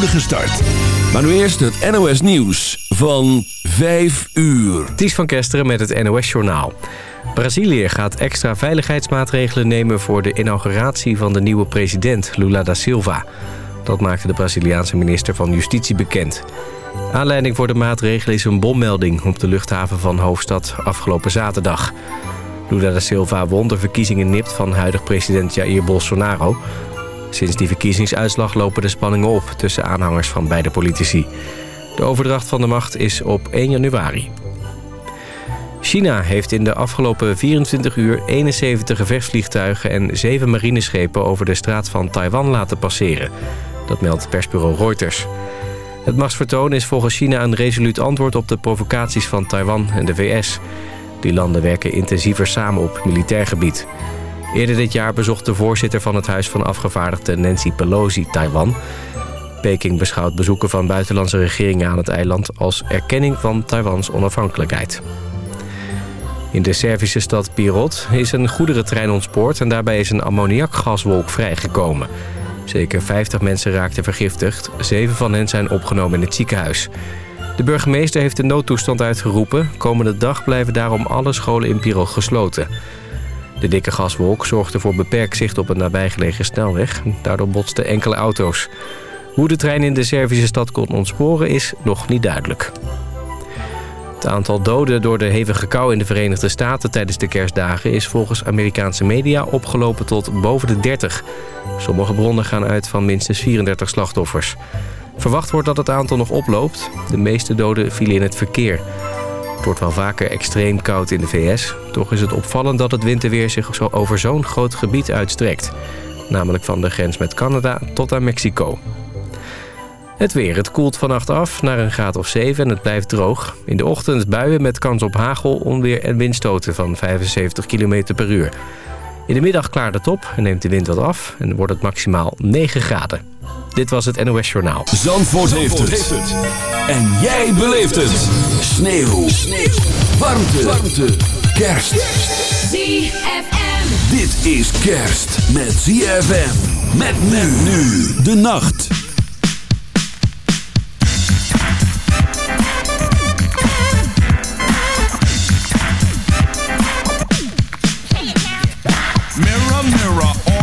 start. Maar nu eerst het NOS Nieuws van 5 uur. Ties van Kesteren met het NOS Journaal. Brazilië gaat extra veiligheidsmaatregelen nemen... voor de inauguratie van de nieuwe president, Lula da Silva. Dat maakte de Braziliaanse minister van Justitie bekend. Aanleiding voor de maatregelen is een bommelding... op de luchthaven van hoofdstad afgelopen zaterdag. Lula da Silva won de verkiezingen nipt van huidig president Jair Bolsonaro... Sinds die verkiezingsuitslag lopen de spanningen op tussen aanhangers van beide politici. De overdracht van de macht is op 1 januari. China heeft in de afgelopen 24 uur 71 gevechtsvliegtuigen en 7 marineschepen over de straat van Taiwan laten passeren. Dat meldt persbureau Reuters. Het machtsvertoon is volgens China een resoluut antwoord op de provocaties van Taiwan en de VS. Die landen werken intensiever samen op militair gebied. Eerder dit jaar bezocht de voorzitter van het Huis van Afgevaardigden Nancy Pelosi Taiwan. Peking beschouwt bezoeken van buitenlandse regeringen aan het eiland... als erkenning van Taiwans onafhankelijkheid. In de Servische stad Pirot is een goederentrein ontspoord... en daarbij is een ammoniakgaswolk vrijgekomen. Zeker 50 mensen raakten vergiftigd. Zeven van hen zijn opgenomen in het ziekenhuis. De burgemeester heeft de noodtoestand uitgeroepen. Komende dag blijven daarom alle scholen in Pirot gesloten... De dikke gaswolk zorgde voor beperkt zicht op een nabijgelegen snelweg. Daardoor botsten enkele auto's. Hoe de trein in de Servische stad kon ontsporen is nog niet duidelijk. Het aantal doden door de hevige kou in de Verenigde Staten tijdens de kerstdagen... is volgens Amerikaanse media opgelopen tot boven de 30. Sommige bronnen gaan uit van minstens 34 slachtoffers. Verwacht wordt dat het aantal nog oploopt. De meeste doden vielen in het verkeer. Het wordt wel vaker extreem koud in de VS. Toch is het opvallend dat het winterweer zich zo over zo'n groot gebied uitstrekt. Namelijk van de grens met Canada tot aan Mexico. Het weer. Het koelt vannacht af naar een graad of 7 en het blijft droog. In de ochtend buien met kans op hagel, onweer en windstoten van 75 km per uur. In de middag klaart het op en neemt de wind wat af en wordt het maximaal 9 graden. Dit was het NOS Journaal. Zandvoort, heeft, het. En jij beleeft het. Sneeuw. Sneeuw. Warmte. Warmte. Kerst. ZFM. Dit is kerst met ZFM. Met men nu. De nacht.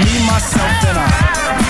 Me, myself, and I.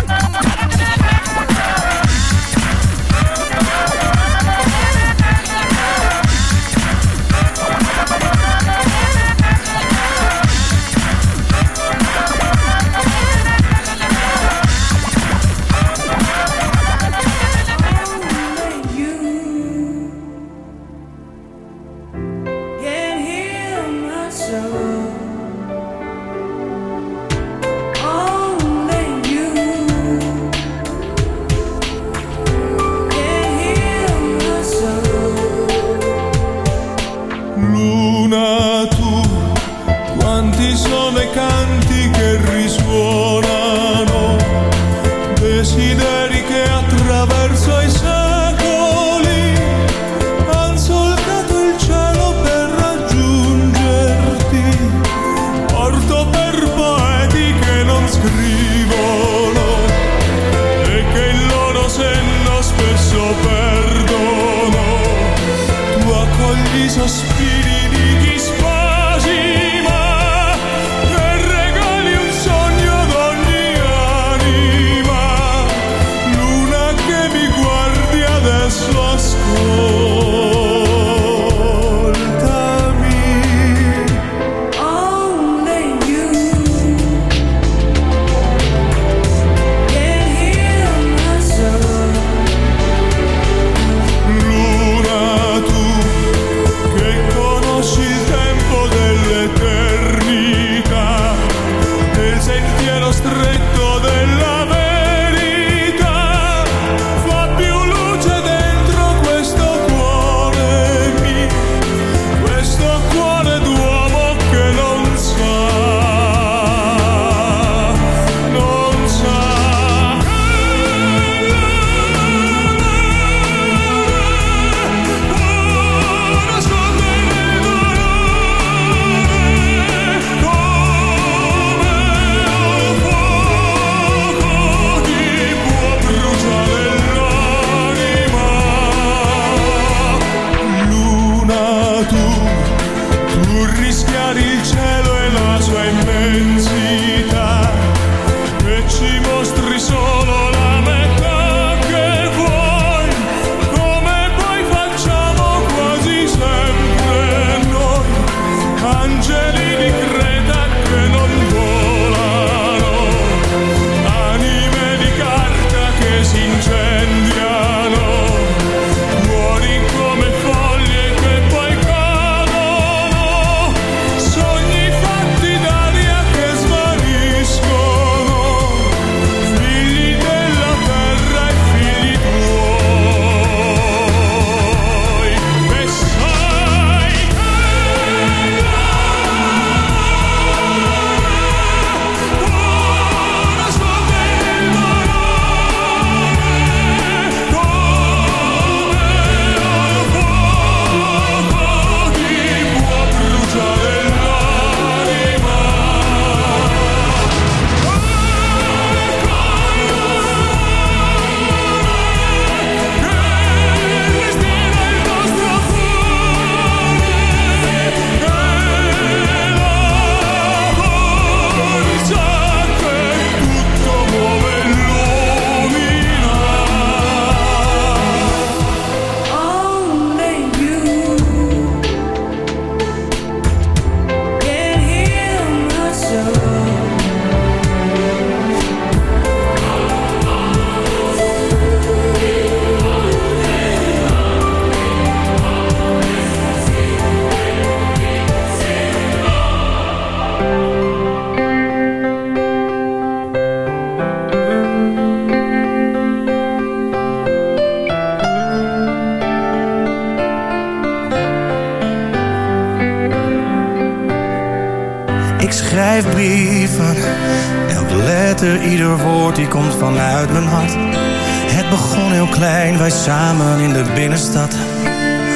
samen in de binnenstad.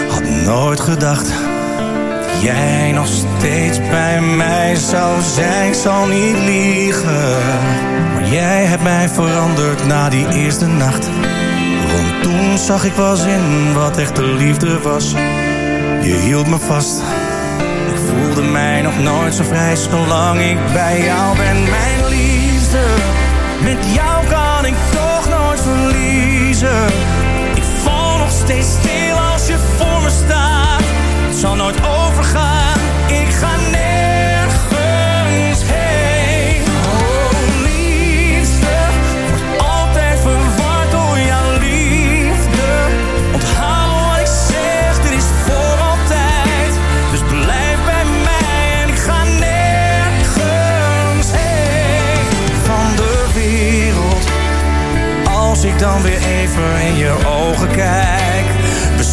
Had nooit gedacht jij nog steeds bij mij zou zijn. Ik zal niet liegen, maar jij hebt mij veranderd na die eerste nacht. Want toen zag ik pas in wat echte liefde was. Je hield me vast. Ik voelde mij nog nooit zo vrij zolang ik bij jou ben. Mijn liefde, met jou kan ik toch nooit verliezen. Steeds stil als je voor me staat. Het zal nooit overgaan. Ik ga nergens heen. Oh, liefde, wordt altijd verward door jouw liefde. Onthoud wat ik zeg, dit is voor altijd. Dus blijf bij mij en ik ga nergens heen. Van de wereld als ik dan weer even in je ogen kijk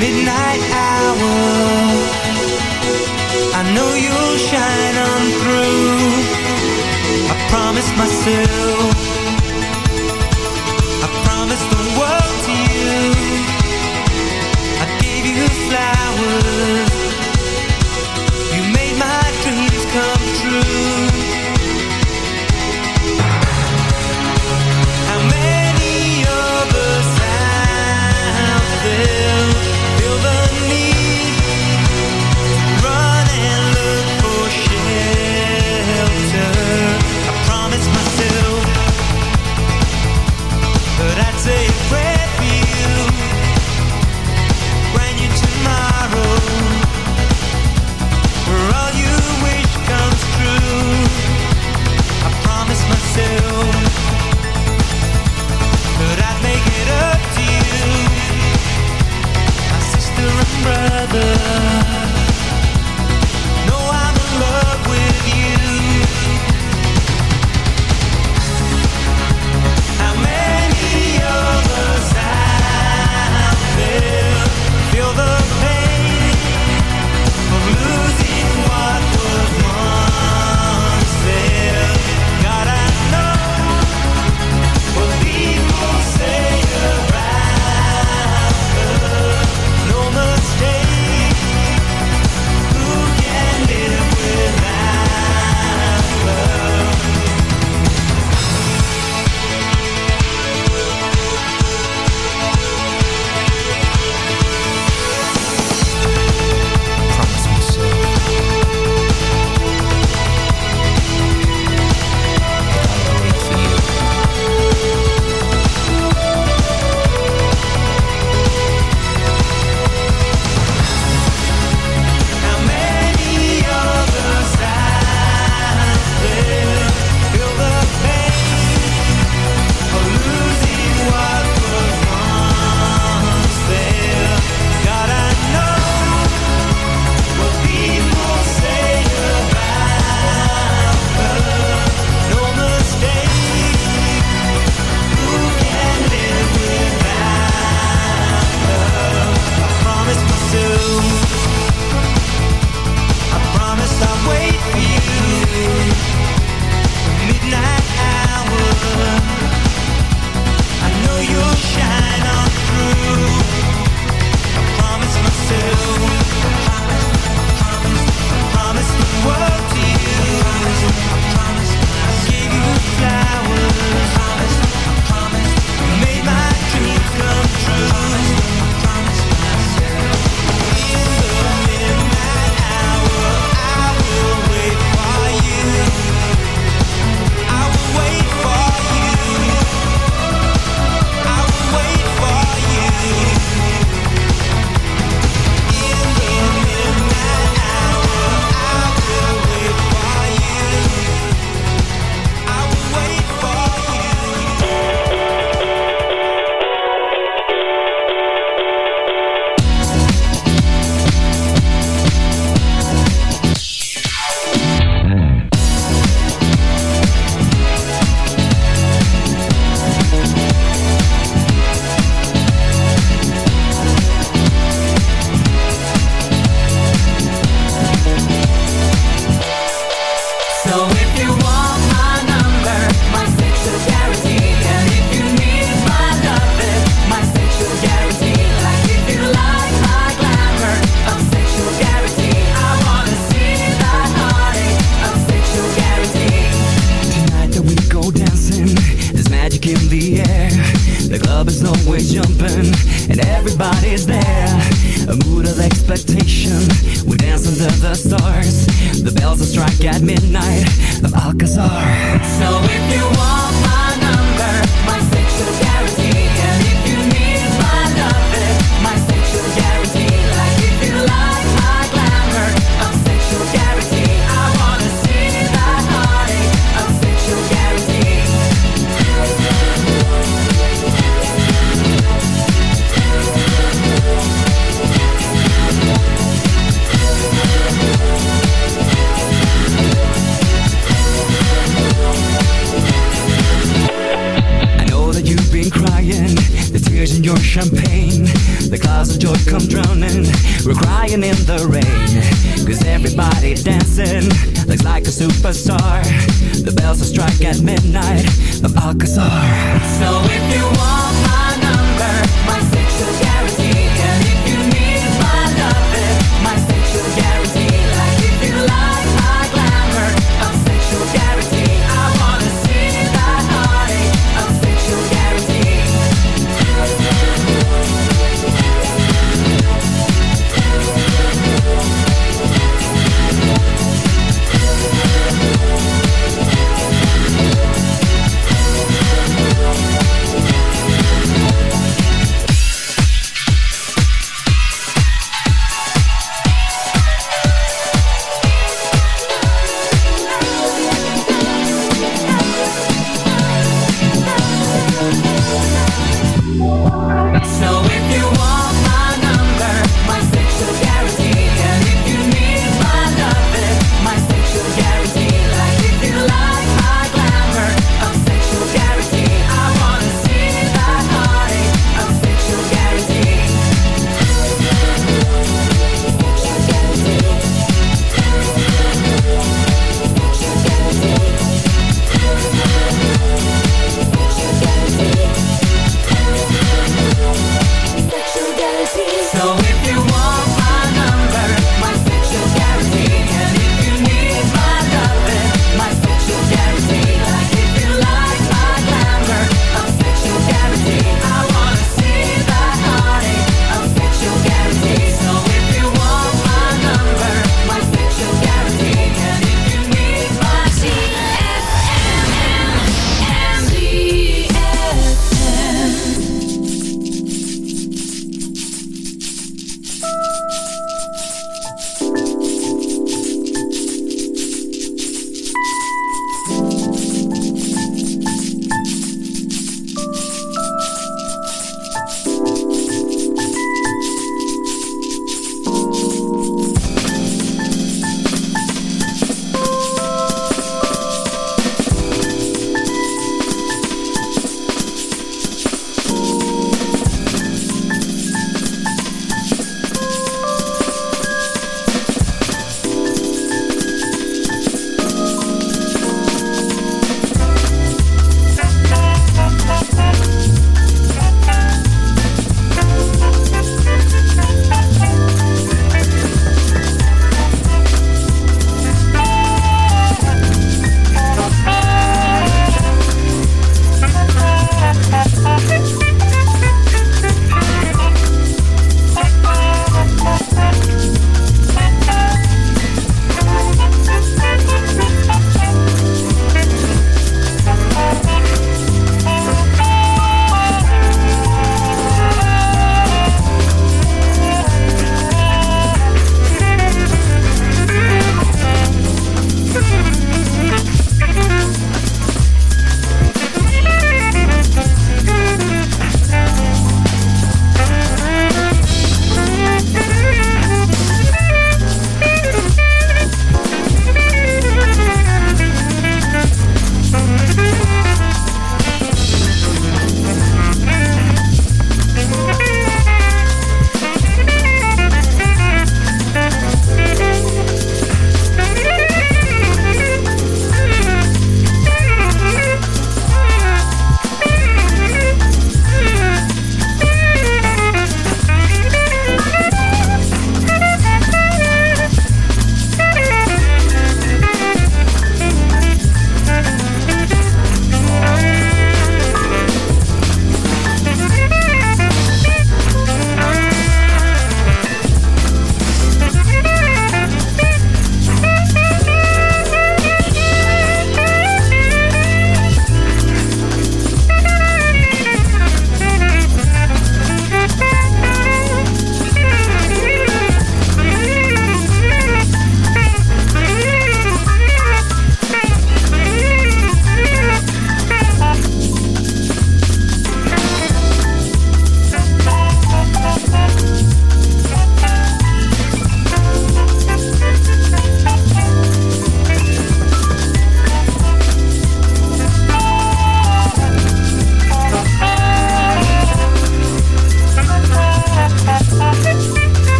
midnight hour. I know you'll shine on through. I promise myself. I promise the world to you. I gave you flowers.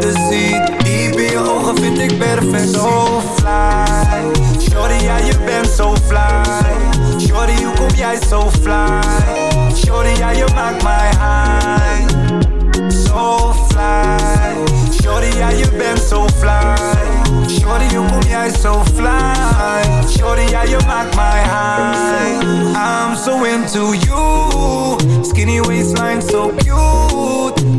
Jezelfde ziet Diep in je ogen vind ik perfect. So fly. Shorty, ja je bent zo fly. Shorty, hoe kom jij zo fly? Shorty, ja je maakt mij high. So fly. Shorty, ja je bent zo fly. Shorty, hoe kom jij zo fly? Shorty, ja je maakt mij high. I'm so into you. Skinny waistline so cute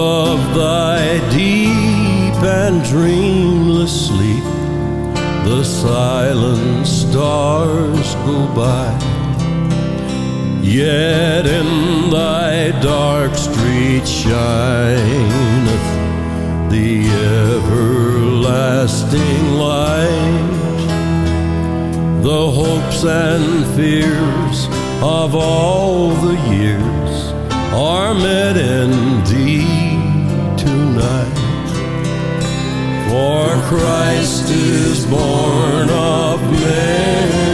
of thy deep and dreamless sleep, the silent stars go by. Yet in thy dark street shineth the everlasting light. The hopes and fears of all the years are met in thee. For Christ is born of man.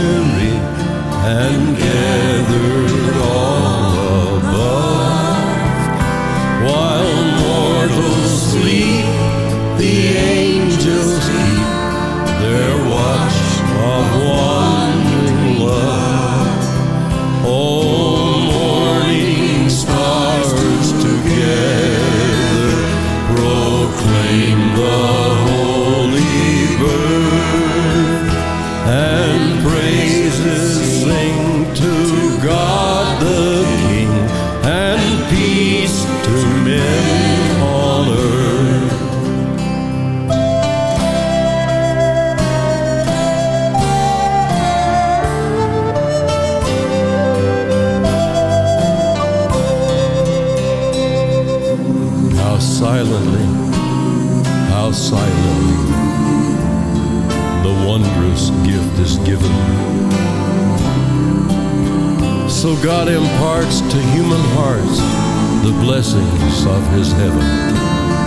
So God imparts to human hearts the blessings of his heaven.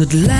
Het lijkt